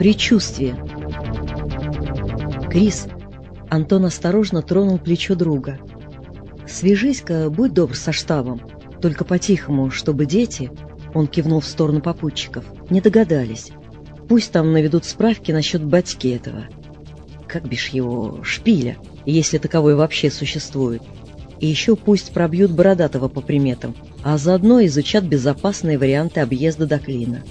Предчувствие. Крис. Антон осторожно тронул плечо друга. «Свяжись-ка, будь добр со штабом. Только по-тихому, чтобы дети...» Он кивнул в сторону попутчиков. «Не догадались. Пусть там наведут справки насчет батьки этого. Как бишь его... шпиля, если таковой вообще существует. И еще пусть пробьют Бородатого по приметам, а заодно изучат безопасные варианты объезда до Клина.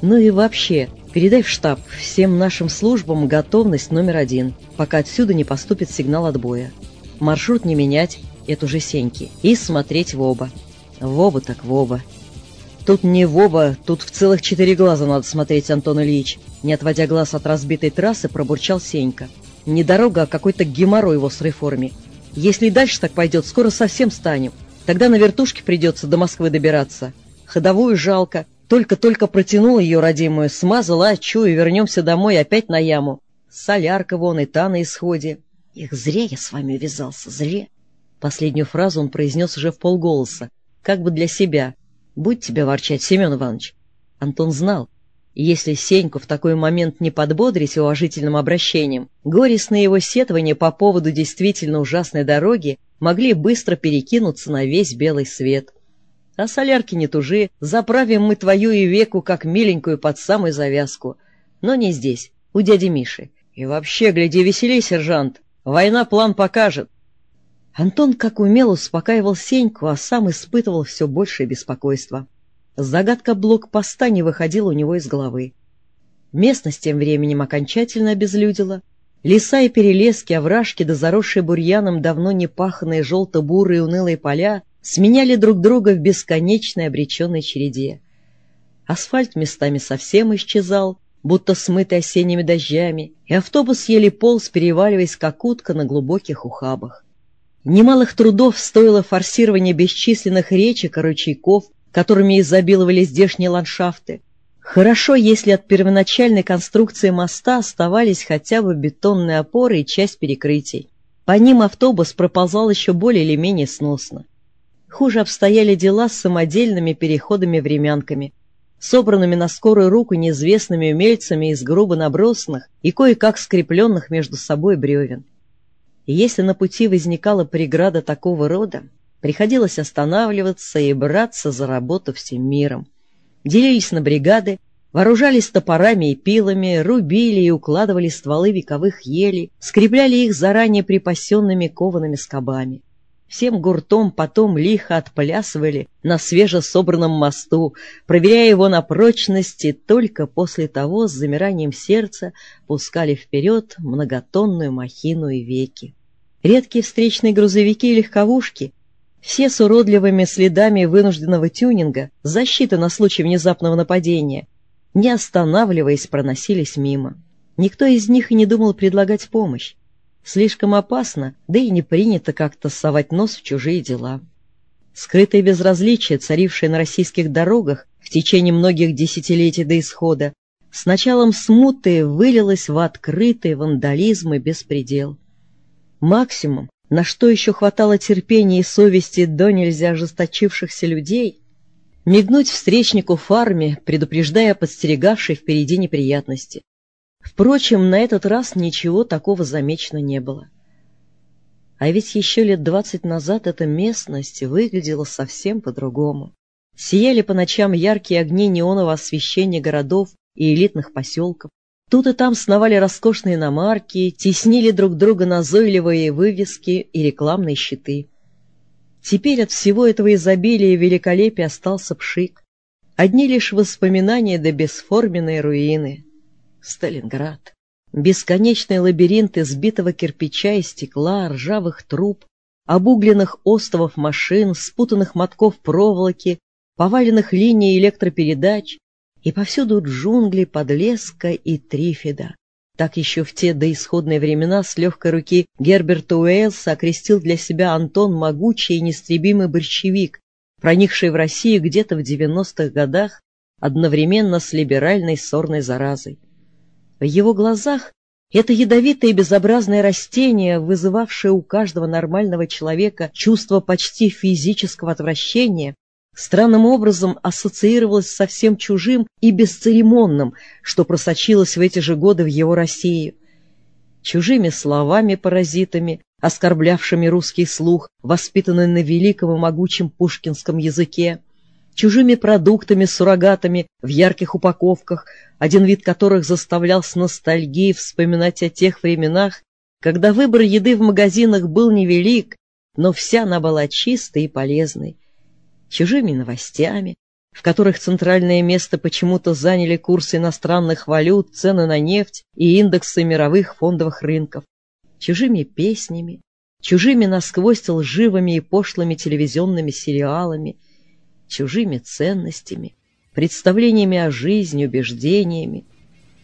Ну и вообще, передай в штаб всем нашим службам готовность номер один, пока отсюда не поступит сигнал отбоя. Маршрут не менять, это уже Сеньки, и смотреть в оба. В оба так в оба. Тут не в оба, тут в целых четыре глаза надо смотреть, Антон Ильич. Не отводя глаз от разбитой трассы, пробурчал Сенька. Не дорога, а какой-то геморрой его с реформе. Если и дальше так пойдет, скоро совсем станем. Тогда на вертушке придется до Москвы добираться. Ходовую жалко. Только-только протянул ее родимую, смазала, а чую, вернемся домой опять на яму. Солярка вон и та на исходе. Их зря я с вами увязался, зря. Последнюю фразу он произнес уже в полголоса, как бы для себя. Будь тебе ворчать, Семен Иванович. Антон знал, если Сеньку в такой момент не подбодрить уважительным обращением, горестные его сетования по поводу действительно ужасной дороги могли быстро перекинуться на весь белый свет. А солярки не тужи, заправим мы твою и веку как миленькую под самую завязку. Но не здесь, у дяди Миши. И вообще, гляди веселей, сержант, война план покажет. Антон как умел успокаивал Сеньку, а сам испытывал все большее беспокойство. Загадка блокпоста не выходила у него из головы. Местность тем временем окончательно обезлюдила. Леса и перелески, овражки да заросшие бурьяном давно не паханные желто-бурые унылые поля сменяли друг друга в бесконечной обреченной череде. Асфальт местами совсем исчезал, будто смытый осенними дождями, и автобус еле полз, переваливаясь как утка на глубоких ухабах. Немалых трудов стоило форсирование бесчисленных речек и ручейков, которыми изобиловали здешние ландшафты. Хорошо, если от первоначальной конструкции моста оставались хотя бы бетонные опоры и часть перекрытий. По ним автобус проползал еще более или менее сносно. Хуже обстояли дела с самодельными переходами-времянками, собранными на скорую руку неизвестными умельцами из грубо набросанных и кое-как скрепленных между собой бревен. И если на пути возникала преграда такого рода, Приходилось останавливаться и браться за работу всем миром. Делились на бригады, вооружались топорами и пилами, рубили и укладывали стволы вековых елей, скрепляли их заранее припасенными коваными скобами. Всем гуртом потом лихо отплясывали на свежесобранном мосту, проверяя его на прочность, и только после того с замиранием сердца пускали вперед многотонную махину и веки. Редкие встречные грузовики и легковушки все с уродливыми следами вынужденного тюнинга, защиты на случай внезапного нападения, не останавливаясь, проносились мимо. Никто из них и не думал предлагать помощь. Слишком опасно, да и не принято как-то совать нос в чужие дела. Скрытое безразличие, царившее на российских дорогах в течение многих десятилетий до исхода, с началом смуты вылилось в открытый вандализм и беспредел. Максимум, на что еще хватало терпения и совести до нельзя ожесточившихся людей, мигнуть встречнику фарме, предупреждая подстерегавшей впереди неприятности. Впрочем, на этот раз ничего такого замечено не было. А ведь еще лет двадцать назад эта местность выглядела совсем по-другому. Сияли по ночам яркие огни неонового освещения городов и элитных поселков. Тут и там сновали роскошные иномарки, теснили друг друга назойливые вывески и рекламные щиты. Теперь от всего этого изобилия и великолепия остался пшик. Одни лишь воспоминания да бесформенные руины. Сталинград. Бесконечный лабиринт избитого кирпича и стекла, ржавых труб, обугленных остовов машин, спутанных мотков проволоки, поваленных линий электропередач, и повсюду джунгли, подлеска и трифида. Так еще в те доисходные времена с легкой руки Герберта Уэллса окрестил для себя Антон могучий и нестребимый борщевик, проникший в Россию где-то в 90-х годах одновременно с либеральной сорной заразой. В его глазах это ядовитое и безобразное растение, вызывавшее у каждого нормального человека чувство почти физического отвращения, странным образом ассоциировалось со всем чужим и бесцеремонным, что просочилось в эти же годы в его Россию. Чужими словами-паразитами, оскорблявшими русский слух, воспитанный на великом и могучем пушкинском языке, чужими продуктами, суррогатами в ярких упаковках, один вид которых заставлял с ностальгией вспоминать о тех временах, когда выбор еды в магазинах был невелик, но вся она была чистой и полезной, чужими новостями, в которых центральное место почему-то заняли курсы иностранных валют, цены на нефть и индексы мировых фондовых рынков, чужими песнями, чужими насквозь лживыми и пошлыми телевизионными сериалами, чужими ценностями, представлениями о жизни, убеждениями,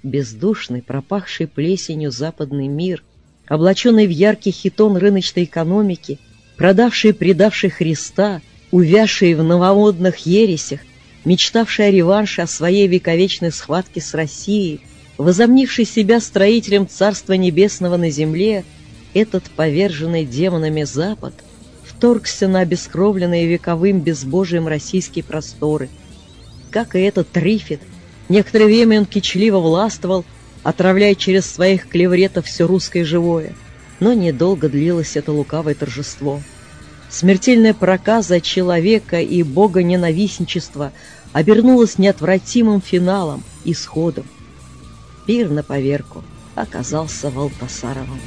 бездушный, пропахший плесенью западный мир, облаченный в яркий хитон рыночной экономики, продавший и предавший Христа, увязший в новомодных ересях, мечтавший о реванше о своей вековечной схватке с Россией, возомнивший себя строителем Царства Небесного на земле, этот поверженный демонами Запад вторгся на обескровленные вековым безбожием российские просторы. Как и этот Трифит, некоторое время он кичливо властвовал, отравляя через своих клевретов все русское живое. Но недолго длилось это лукавое торжество. Смертельная проказа человека и бога ненавистничества обернулась неотвратимым финалом, исходом. Пир на поверку оказался Валтасаровым.